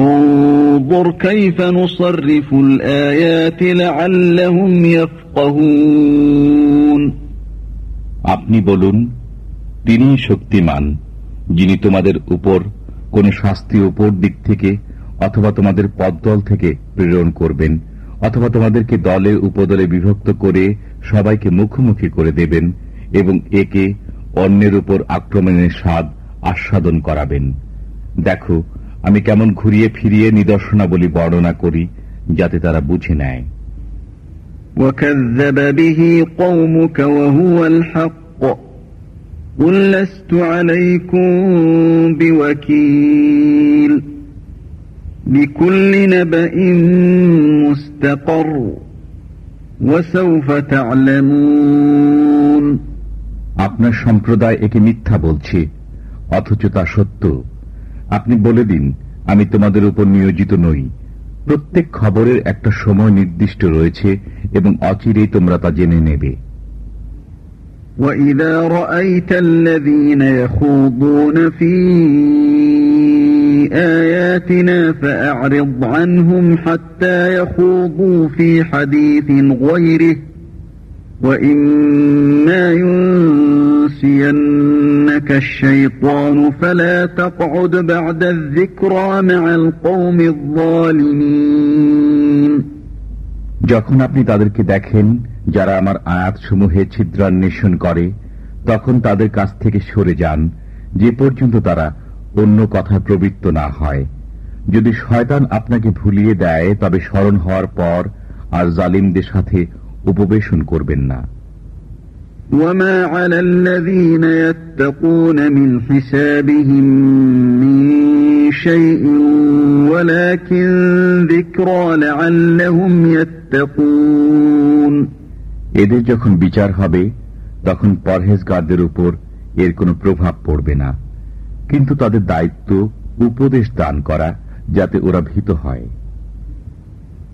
انظر كيف نصرف الآيات لعلهم يفقهون আপনি বলুন তিনি শক্তিমান যিনি তোমাদের উপর কোন শাস্তি উপর দিক থেকে অথবা তোমাদের পদদল থেকে প্রেরণ করবেন অথবা তোমাদেরকে দলে উপদলে বিভক্ত করে সবাইকে মুখোমুখি করে দেবেন এবং একে অন্যের উপর আক্রমণের স্বাদ আস্বাদন করাবেন দেখো আমি কেমন ঘুরিয়ে ফিরিয়ে নিদর্শনাবলী বর্ণনা করি যাতে তারা বুঝে নেয়। আপনার সম্প্রদায় একে মিথ্যা বলছে অথচ তা সত্য। আপনি বলে দিন আমি তোমাদের উপর নিয়োজিত নই প্রত্যেক খবরের একটা সময় নির্দিষ্ট রয়েছে এবং অচিরেই তোমরা তা জেনে নেবে وَإِذَا رَأَيْتَ الَّذِينَ يَخُوضُونَ فِي آيَاتِنَا فَأَعْرِضْ عَنْهُمْ حَتَّى يَخُوضُوا فِي حَدِيثٍ غَيْرِهِ وَإِمَّا يُنْسِيَنَّكَ الشَّيْطَانُ فَلَا تَقْعُدْ بَعْدَ الذِّكْرَى مَعَ الْقَوْمِ الظَّالِمِينَ যখন আপনি তাদেরকে দেখেন যারা আমার আয়াতসমূহে ছিদ্রান্বেষণ করে তখন তাদের কাছ থেকে সরে যান যে পর্যন্ত তারা অন্য কথা প্রবৃত্ত না হয় যদি শয়তান আপনাকে ভুলিয়ে দেয় তবে স্মরণ হওয়ার পর আর জালিমদের সাথে উপবেশন করবেন না وما على الذين يتقون من حسابهم من شيء ولكن ذكرى لعلهم يتقون এদের যখন বিচার হবে তখন পরহেজগারদের উপর এর কোনো প্রভাব পড়বে না কিন্তু তাদের দায়িত্ব উপদেশ দান করা যাতে ওরা ভীত হয়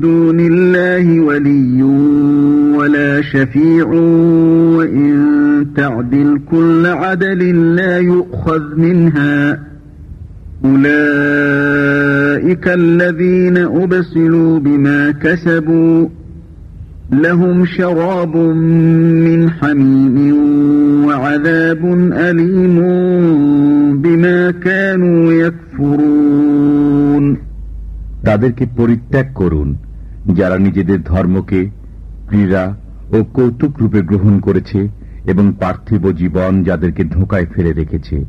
دون الله ولي ولا شفيع وإن تعدل كل عدل لا يؤخذ منها. أولئك الذين أبسلوا بما كسبوا لهم شراب من حميم وعذاب أليم بما كانوا তাদেরকে পরিত্যাগ করুন, যারা নিজেদের ধর্মকে, ক্রীড়া ও কৌতুক রূপে গ্রহণ করেছে এবং পার্থিব জীবন যাদেরকে ধোকায় ফেলে রেখেছে।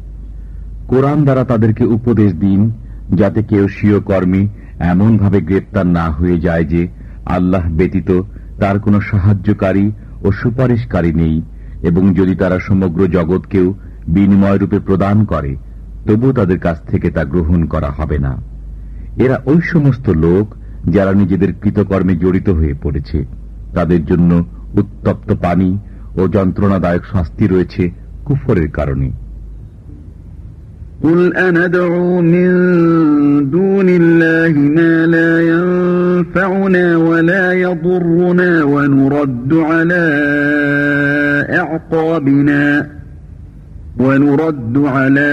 কোরআন দ্বারা তাদেরকে উপদেশ দিন, যাতে কেউ স্বীয় কর্মী এমনভাবে গ্রেপ্তার না হয়ে যায় যে আল্লাহ ব্যতীত তার কোনো সাহায্যকারী ও সুপারিশকারী নেই এবং যদি তারা সমগ্র জগৎকেও বিনিময় রূপে প্রদান করে তবু তাদের কাছ থেকে তা গ্রহণ করা হবে না। এরা ওই সমস্ত লোক যারা নিজেদের কৃতকর্মে জড়িত হয়ে পড়েছে তাদের জন্য উত্তপ্ত পানি ও যন্ত্রণাদায়ক শাস্তি রয়েছে কুফরের কারণে قل أندعو من دون الله ما لا ينفعنا ولا يضرنا ونرد على أعقابنا ونرد على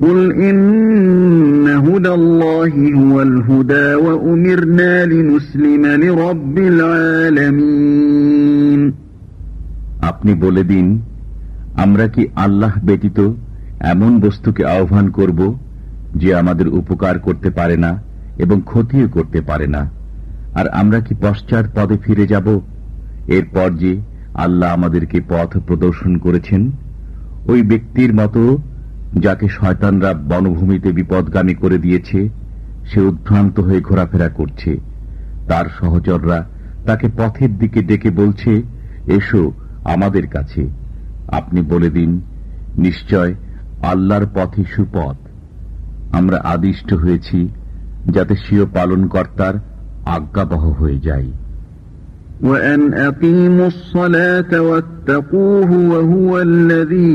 قل إن هدى الله هو الهدى وأمرنا لنسلم لرب العالمين আপনি বলে দিন আমরা কি আল্লাহ ব্যতীত এমন বস্তুকে আহ্বান করব যে আমাদের উপকার করতে পারে না এবং ক্ষতিও করতে পারে না আর আমরা কি পশ্চাৎ পদে ফিরে যাব এরপর যে আল্লাহ আমাদেরকে পথ প্রদর্শন করেছেন ওই ব্যক্তির মতো যাকে শয়তানরা বনভূমিতে বিপদগামী করে দিয়েছে সে উদ্ভ্রান্ত হয়ে ঘোরাফেরা করছে তার সহচররা তাকে পথের দিকে ডেকে বলছে এসো আমাদের কাছে আপনি বলে দিন নিশ্চয় আল্লাহর পথে সুপথ আমরা আদিষ্ট হয়েছি যাতে স্বীয় পালনকর্তার আজ্ঞাবহ হয়ে যাই وأن أقيموا الصلاة واتقوه وهو الذي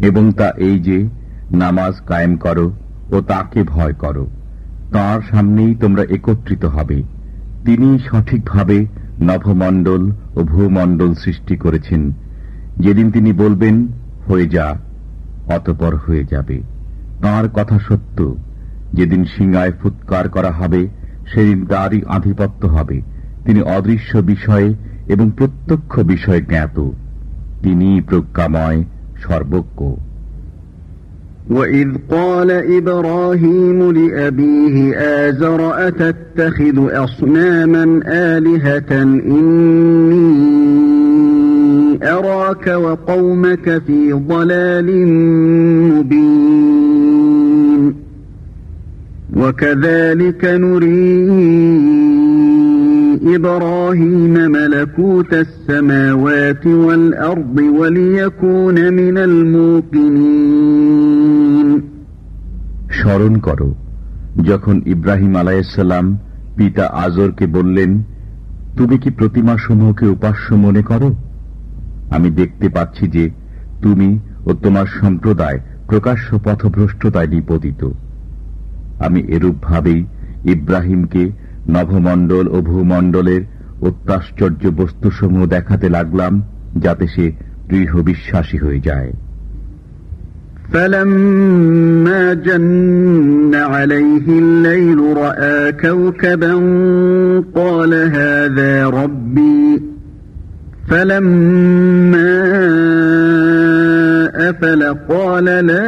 এবং তা এই যে, নামাজ কায়েম করো ও তাকে ভয় করো। তার সামনেই তোমরা একত্রিত হবে। তিনি সঠিকভাবে নভমণ্ডল ও ভূমণ্ডল সৃষ্টি করেছেন। যেদিন তিনি বলবেন, হয়ে যা, অতপর হয়ে যাবে। তাঁর কথা সত্য। যেদিন সিংহায় ফুৎকার করা হবে সেদিন তারই আধিপত্য হবে তিনি অদৃশ্য বিষয়ে এবং প্রত্যক্ষ বিষয়ে জ্ঞাত তিনি প্রজ্ঞাময় সর্বজ্ঞ وإذ قال إبراهيم لأبيه آزر أتتخذ أصناما آلهة إني أراك وقومك في ضلال مبين وكذلك نري إبراهيم ملكوت السماوات والأرض وليكون من الموقنين স্মরণ করো যখন ইব্রাহিম আলাইসাল্লাম পিতা আজরকে বললেন তুমি কি প্রতিমা সমূহকে উপাস্য মনে করো আমি দেখতে পাচ্ছি যে তুমি ও তোমার সম্প্রদায় প্রকাশ্য পথভ্রষ্টতায় নিপতিত আমি এরূপভাবেই ইব্রাহিমকে নভমণ্ডল ও ভূমণ্ডলের অত্যাশ্চর্য বস্তুসমূহ দেখাতে লাগলাম যাতে সে দৃঢ় বিশ্বাসী হয়ে যায় فلما جن عليه الليل رأى كوكبا قال هذا ربي فلما أفل قال لا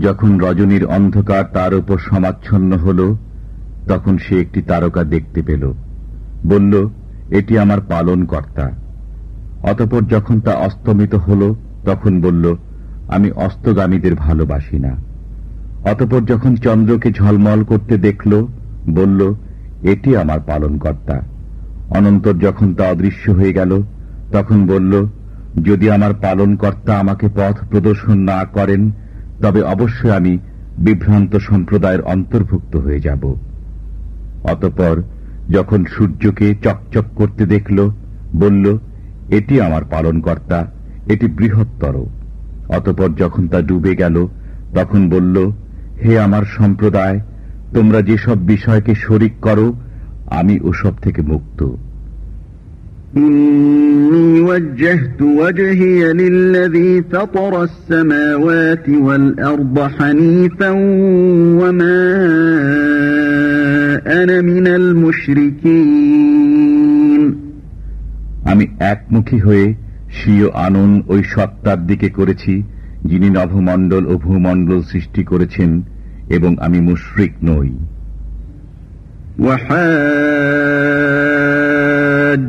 যখন রজনীর অন্ধকার তার উপর সমাচ্ছন্ন হল, তখন সে একটি তারকা দেখতে পেল। বলল, এটি আমার পালন কর্তা অতপর যখন তা অস্তমিত হল, তখন বলল, আমি অস্তগামীদের ভালোবাসি না। অতপর যখন চন্দ্রকে ঝলমল করতে দেখল, বলল, এটি আমার পালনকর্তা। অনন্তর যখন তা অদৃশ্য হয়ে গেল, তখন বলল, যদি আমার পালনকর্তা আমাকে পথ প্রদর্শন না করেন তবে অবশ্যই আমি বিভ্রান্ত সম্প্রদায়ের অন্তর্ভুক্ত হয়ে যাব। অতপর যখন সূর্যকে চকচক করতে দেখল, বলল, এটি আমার পালনকর্তা, এটি বৃহত্তর। অতপর যখন তা ডুবে গেল, তখন বলল, হে আমার সম্প্রদায়, তোমরা যেসব বিষয়কে শরিক করো, আমি ওসব থেকে মুক্ত। إني وجهت وجهي للذي فطر السماوات والأرض حنيفا وما أنا من المشركين আমি একমুখী হয়ে স্বীয় আনন ওই সত্তার দিকে করেছি যিনি নভমণ্ডল ও ভূমণ্ডল সৃষ্টি করেছেন এবং আমি মুশরিক নই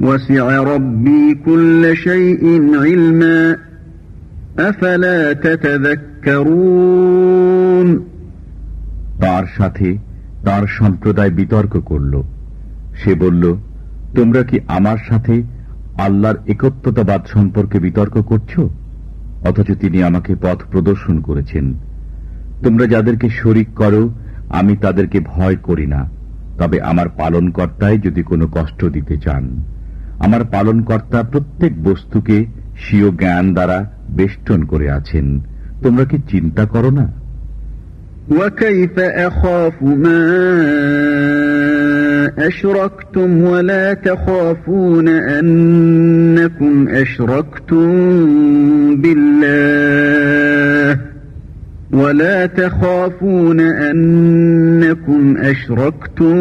وسع ربي كل شيء علما أفلا تتذكرون তার সাথে তার সম্প্রদায় বিতর্ক করল সে বলল তোমরা কি আমার সাথে আল্লাহর একত্বতাবাদ সম্পর্কে বিতর্ক করছ অথচ তিনি আমাকে পথ প্রদর্শন করেছেন তোমরা যাদেরকে শরিক করো আমি তাদেরকে ভয় করি না তবে আমার পালনকর্তায় যদি কোনো কষ্ট দিতে চান আমার পালনকর্তা প্রত্যেক বস্তুকে স্বীয় জ্ঞান দ্বারা বেষ্টন করে আছেন তোমরা কি চিন্তা করো না وكيف أخاف ما أشركتم ولا تخافون أنكم أشركتم بالله ولا تخافون أنكم أشركتم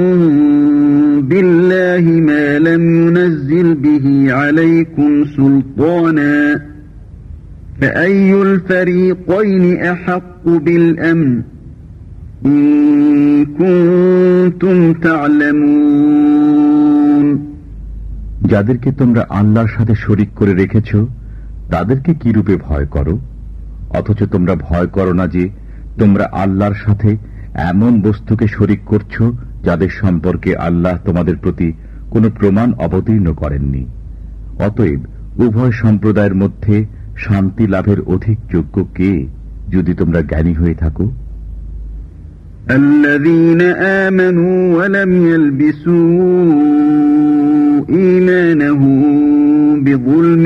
بالله ما لم ينزل به عليكم سلطانا فأي الفريقين أحق بالأمن যাদেরকে তোমরা আল্লাহর সাথে শরিক করে রেখেছ তাদেরকে কি রূপে ভয় করো অথচ তোমরা ভয় করো না যে তোমরা আল্লাহর সাথে এমন বস্তুকে শরিক করছ যাদের সম্পর্কে আল্লাহ তোমাদের প্রতি কোনো প্রমাণ অবতীর্ণ করেননি অতএব উভয় সম্প্রদায়ের মধ্যে শান্তি লাভের অধিক যোগ্য কে যদি তোমরা জ্ঞানী হয়ে থাকো الذين آمنوا ولم يلبسوا إيمانهم بظلم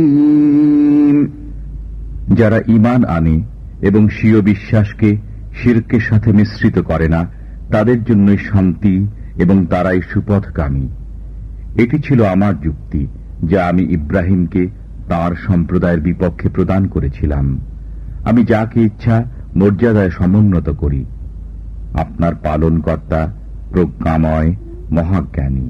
যারা ইমান আনে এবং স্বীয় বিশ্বাসকে শিরকের সাথে মিশ্রিত করে না, তাদের জন্যই শান্তি এবং তারাই সুপথগামী। এটি ছিল আমার যুক্তি, যা আমি ইব্রাহিমকে তার সম্প্রদায়ের বিপক্ষে প্রদান করেছিলাম। আমি যাকে ইচ্ছা মর্যাদায় সমুন্নত করি। আপনার পালনকর্তা প্রজ্ঞাময়, মহাজ্ঞানী।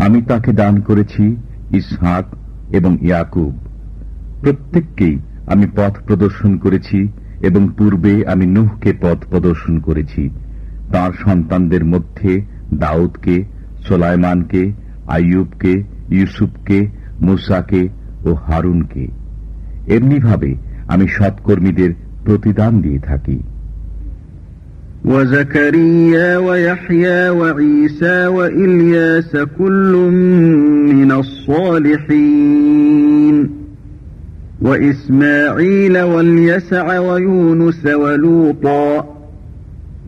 আমি তাকে দান করেছি ইসহাক এবং ইয়াকুব। প্রত্যেককেই আমি পথ প্রদর্শন করেছি এবং পূর্বে আমি নুহকে পথ প্রদর্শন করেছি। তার সন্তানদের মধ্যে দাউদকে সোলাইমানকে আইয়ুবকে, ইউসুফকে, মুসাকে ও হারুনকে। এমনিভাবে আমি সৎকর্মীদের প্রতিদান দিয়ে থাকি। وزكريا ويحيى وعيسى وإلياس كل من الصالحين وإسماعيل واليسع ويونس ولوطا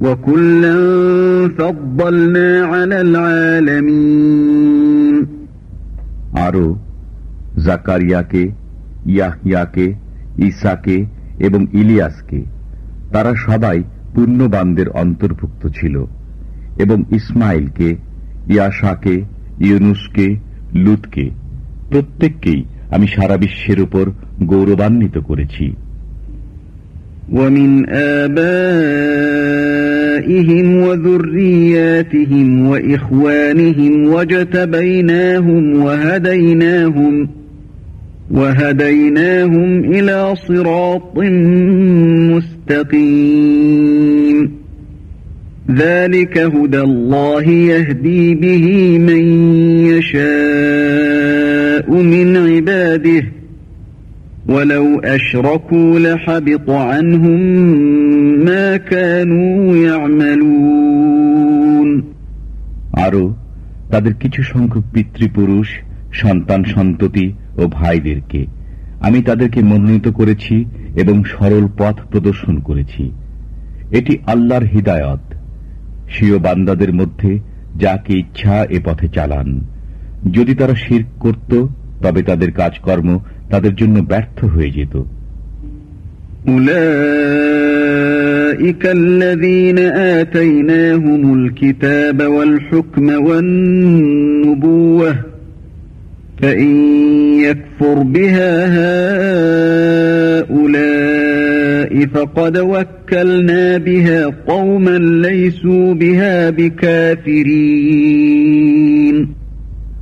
وكلا فضلنا على العالمين আরও জাকারিয়াকে ইয়াহিয়াকে ইসাকে এবং ইলিয়াসকে তারা সবাই পুণ্যবানদের অন্তর্ভুক্ত ছিল এবং ইসমাইলকে ইয়াশাকে ইউনুসকে লুতকে প্রত্যেককেই আমি সারা বিশ্বের উপর গৌরবান্বিত করেছি ومن آبائهم وذرياتهم وإخوانهم وجتبيناهم وهديناهم وهديناهم إلى صراط مستقيم ذلك هدى الله يهدي به من يشاء من عباده ولو أشركوا لحبط عنهم ما كانوا يعملون আরো তাদের কিছু সংখ্যক পিতৃপুরুষ সন্তান সন্ততি ও ভাইদেরকে আমি তাদেরকে মনোনীত করেছি এবং সরল পথ প্রদর্শন করেছি এটি আল্লাহর হৃদায়ত স্বীয় বান্দাদের মধ্যে যাকে ইচ্ছা এ পথে চালান যদি তারা শির করত তবে তাদের কাজকর্ম তাদের জন্য ব্যর্থ হয়ে যেত أولئك الذين آتيناهم الكتاب والحكم والنبوة فإن يكفر بها هؤلاء فقد وكلنا بها قوما ليسوا بها بكافرين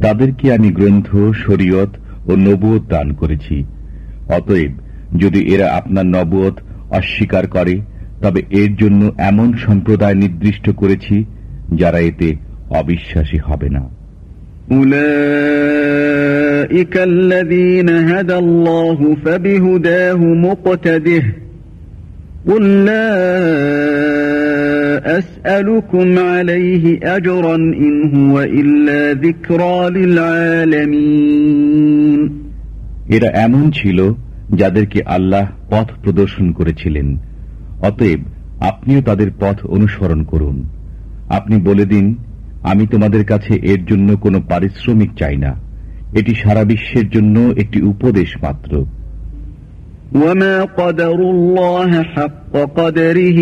তাদেরকে আমি গ্রন্থ শরীয়ত ও নবুয়ত দান করেছি অতএব যদি এরা আপনার নবুয়ত অস্বীকার করে তবে এর জন্য এমন সম্প্রদায় নির্দিষ্ট করেছি যারা এতে অবিশ্বাসী হবে না أولئك الذين هدى الله فبهداه مقتده قل لا أسألكم عليه أجرا إن هو إلا ذكرى للعالمين এরা এমন ছিল যাদেরকে আল্লাহ পথ প্রদর্শন করেছিলেন অতএব আপনিও তাদের পথ অনুসরণ করুন আপনি বলে দিন আমি তোমাদের কাছে এর জন্য কোনো পারিশ্রমিক চাই না এটি সারা বিশ্বের জন্য একটি উপদেশ মাত্র وما قدروا الله حق قدره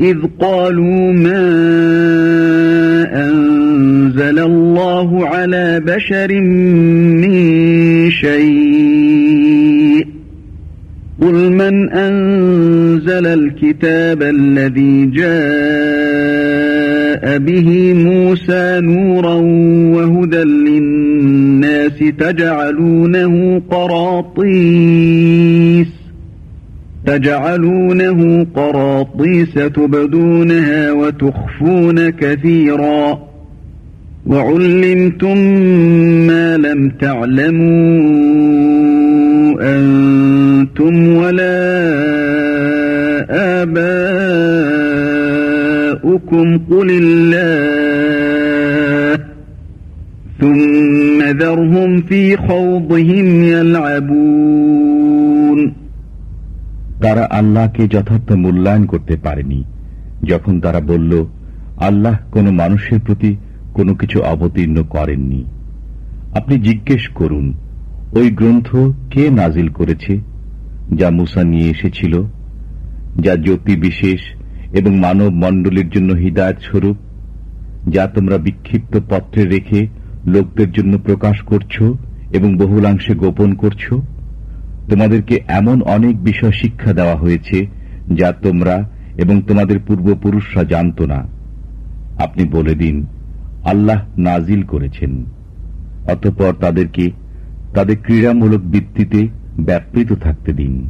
إذ قالوا ما أنزل الله على بشر من شيء قل من أنزل الكتاب الذي جاء به موسى نورا وهدى للناس تجعلونه قراطيس تجعلونه قراطيس تبدونها وتخفون كثيرا وعلمتم ما لم تعلموا أنتم ولا آباؤكم قل الله ثم ذرهم في خوضهم يلعبون তারা আল্লাহকে যথার্থ মূল্যায়ন করতে পারেনি যখন তারা বলল আল্লাহ কোনো মানুষের প্রতি কোনো কিছু অবতীর্ণ করেননি আপনি জিজ্ঞেস করুন ওই গ্রন্থ কে নাজিল করেছে যা মুসা নিয়ে এসেছিল যা জ্যোতি বিশেষ এবং মানব মণ্ডলীর জন্য হৃদায়ত স্বরূপ, যা তোমরা বিক্ষিপ্ত পত্রে রেখে লোকদের জন্য প্রকাশ করছ এবং বহুলাংশে গোপন করছ। তোমাদেরকে এমন অনেক বিষয় শিক্ষা দেওয়া হয়েছে, যা তোমরা এবং তোমাদের পূর্বপুরুষরা জানত না। আপনি বলে দিন, আল্লাহ নাজিল করেছেন। অতঃপর তাদেরকে, তাদের ক্রীড়ামূলক বৃত্তিতে ব্যাপৃত থাকতে দিন।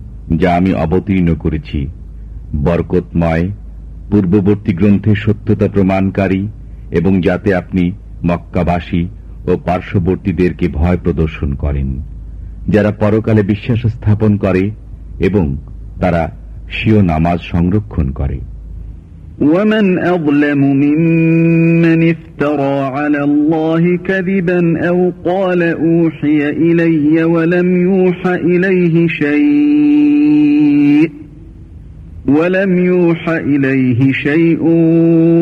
যা আমি অবতীর্ণ করেছি বরকতময় পূর্ববর্তী গ্রন্থের সত্যতা প্রমাণকারী এবং যাতে আপনি মক্কাবাসী ও পার্শ্ববর্তীদেরকে ভয় প্রদর্শন করেন যারা পরকালে বিশ্বাস স্থাপন করে এবং তারা স্বীয় নামাজ সংরক্ষণ করে ومن أظلم ممن افترى على الله كذبا أو قال أوحي إلي ولم يوحى إليه شيء ولم يوحى إليه شيء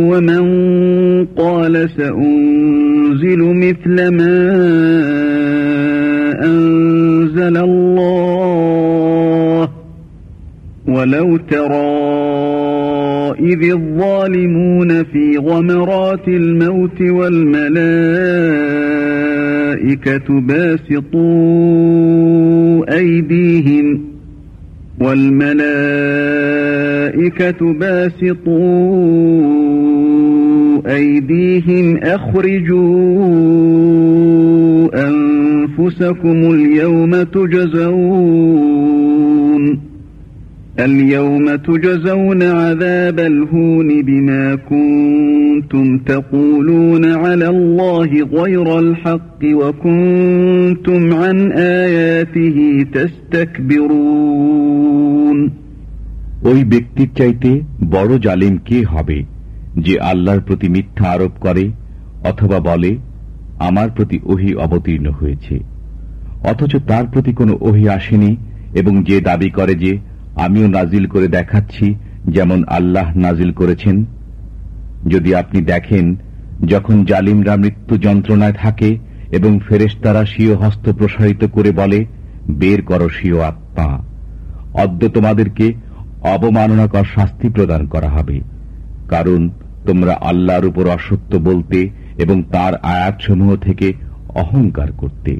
ومن قال سأنزل مثل ما أنزل الله ولو ترى إذ الظالمون في غمرات الموت والملائكة باسطوا أيديهم والملائكة باسطوا أيديهم أخرجوا أنفسكم اليوم تجزون. اليوم تجزون عذاب الهون بما كنتم تقولون على الله غير الحق وكنتم عن آياته تستكبرون ওই ব্যক্তির চাইতে বড় জালিম কে হবে যে আল্লাহর প্রতি মিথ্যা আরোপ করে অথবা বলে আমার প্রতি ওহি অবতীর্ণ হয়েছে অথচ তার প্রতি কোনো ওহি আসেনি এবং যে দাবি করে যে আমিও নাজিল করে দেখাচ্ছি যেমন আল্লাহ নাজিল করেছেন। যদি আপনি দেখেন, যখন জালিমরা মৃত্যু যন্ত্রণায় থাকে এবং ফেরেশতারা স্বীয় হস্ত প্রসারিত করে বলে, বের করো স্বীয় আত্মা। অদ্য তোমাদেরকে অবমাননাকর শাস্তি প্রদান করা হবে। কারণ তোমরা আল্লাহর উপর অসত্য বলতে এবং তার আয়াতসমূহ থেকে অহংকার করতে।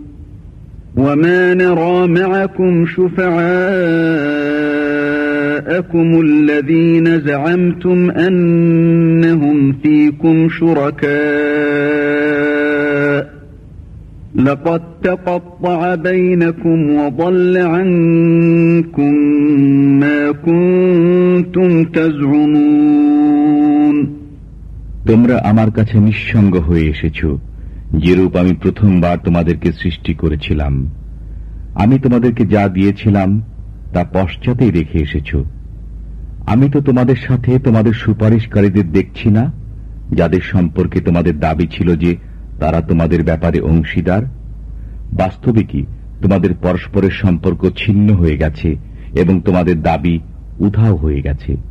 وما نرى معكم شفعاءكم الذين زعمتم أنهم فيكم شركاء لقد تقطع بينكم وضل عنكم ما كنتم تزعمون তোমরা আমার কাছে নিঃসঙ্গ হয়ে এসেছো যেরূপ আমি প্রথমবার তোমাদেরকে সৃষ্টি করেছিলাম। আমি তোমাদেরকে যা দিয়েছিলাম, তা পশ্চাতেই রেখে এসেছ। আমি তো তোমাদের সাথে তোমাদের সুপারিশকারীদের দেখছি না, যাদের সম্পর্কে তোমাদের দাবি ছিল যে তারা তোমাদের ব্যাপারে অংশীদার। বাস্তবে কি তোমাদের পরস্পরের সম্পর্ক ছিন্ন হয়ে গেছে এবং তোমাদের দাবি উধাও হয়ে গেছে?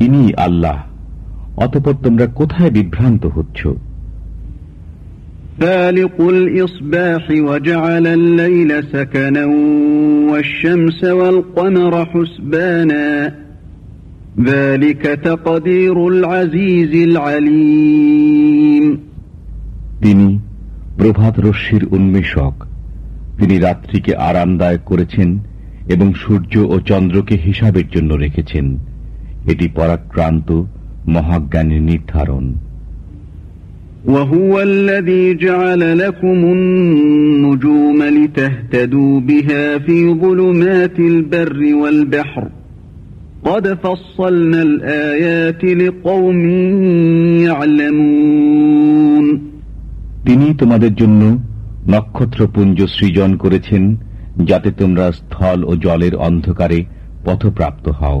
ইনি আল্লাহ অতপর তোমরা কোথায় বিভ্রান্ত হচ্ছ فالق الإصباح وجعل الليل سكنا والشمس والقمر حسبانا ذلك تقدير العزيز العليم তিনি প্রভাত রশ্মির উন্মেষক তিনি রাত্রিকে আরামদায়ক করেছেন এবং সূর্য ও চন্দ্রকে হিসাবের জন্য রেখেছেন এটি পরাক্রান্ত মহাজ্ঞানের নির্ধারণ وهو الذي جعل لكم النجوم لتهتدوا بها في ظلمات البر والبحر قد فصلنا الآيات لقوم يعلمون তিনি তোমাদের জন্য নক্ষত্রপুঞ্জ সৃজন করেছেন যাতে তোমরা স্থল ও জলের অন্ধকারে পথপ্রাপ্ত হও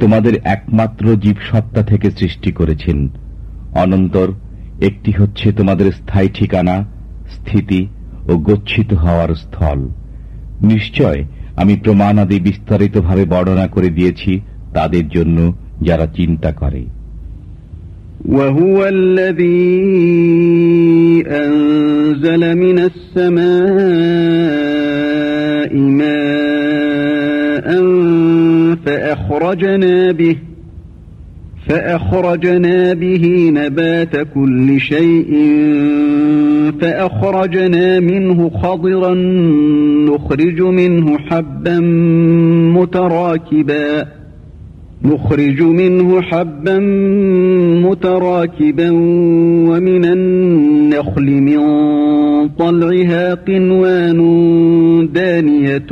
তোমাদের একমাত্র জীবসত্তা থেকে সৃষ্টি করেছেন অনন্তর একটি হচ্ছে তোমাদের স্থায়ী ঠিকানা স্থিতি ও গচ্ছিত হওয়ার স্থল নিশ্চয় আমি প্রমাণাদি বিস্তারিতভাবে বর্ণনা করে দিয়েছি তাদের জন্য যারা চিন্তা করে وهو الذي أنزل من السماء ماء فأخرجنا به فأخرجنا به نبات كل شيء فأخرجنا منه خضرا نخرج منه حبا متراكبا نخرج منه حبا متراكبا ومن النخل من طلعها قنوان دانية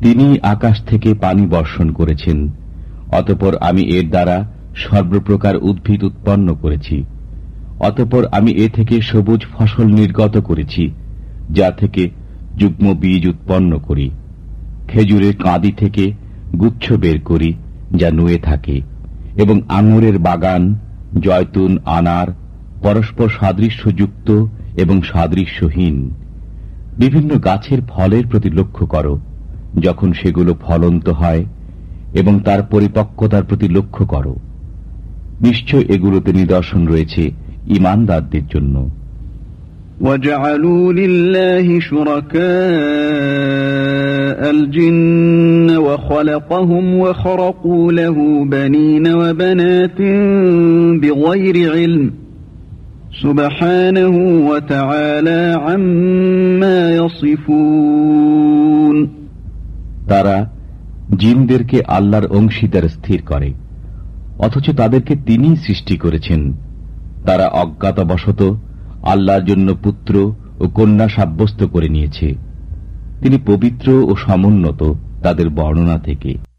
তিনি আকাশ থেকে পানি বর্ষণ করেছেন, অতপর আমি এর দ্বারা সর্বপ্রকার উদ্ভিদ উৎপন্ন করেছি, অতপর আমি এ থেকে সবুজ ফসল নির্গত করেছি, যা থেকে যুগ্ম বীজ উৎপন্ন করি খেজুরের কাঁদি থেকে গুচ্ছ বের করি, যা নুয়ে থাকে, এবং আঙুরের বাগান, জয়তুন, আনার পরস্পর সাদৃশ্যযুক্ত এবং সাদৃশ্যহীন বিভিন্ন গাছের ফলের প্রতি লক্ষ্য করো যখন সেগুলো ফলন্ত হয় এবং তার পরিপক্কতার প্রতি লক্ষ্য করো নিশ্চয় এগুলোতে নিদর্শন রয়েছে ইমানদারদের জন্য وجعلوا لله شركاء الجن وخلقهم وخرقوا له بنين وبنات بغير علم তারা জিনদেরকে আল্লাহর অংশীদার স্থির করে, অথচ তাদেরকে তিনিই সৃষ্টি করেছেন। তারা অজ্ঞাতবশত আল্লাহর জন্য পুত্র ও কন্যা সাব্যস্ত করে নিয়েছে। তিনি পবিত্র ও সমুন্নত তাদের বর্ণনা থেকে।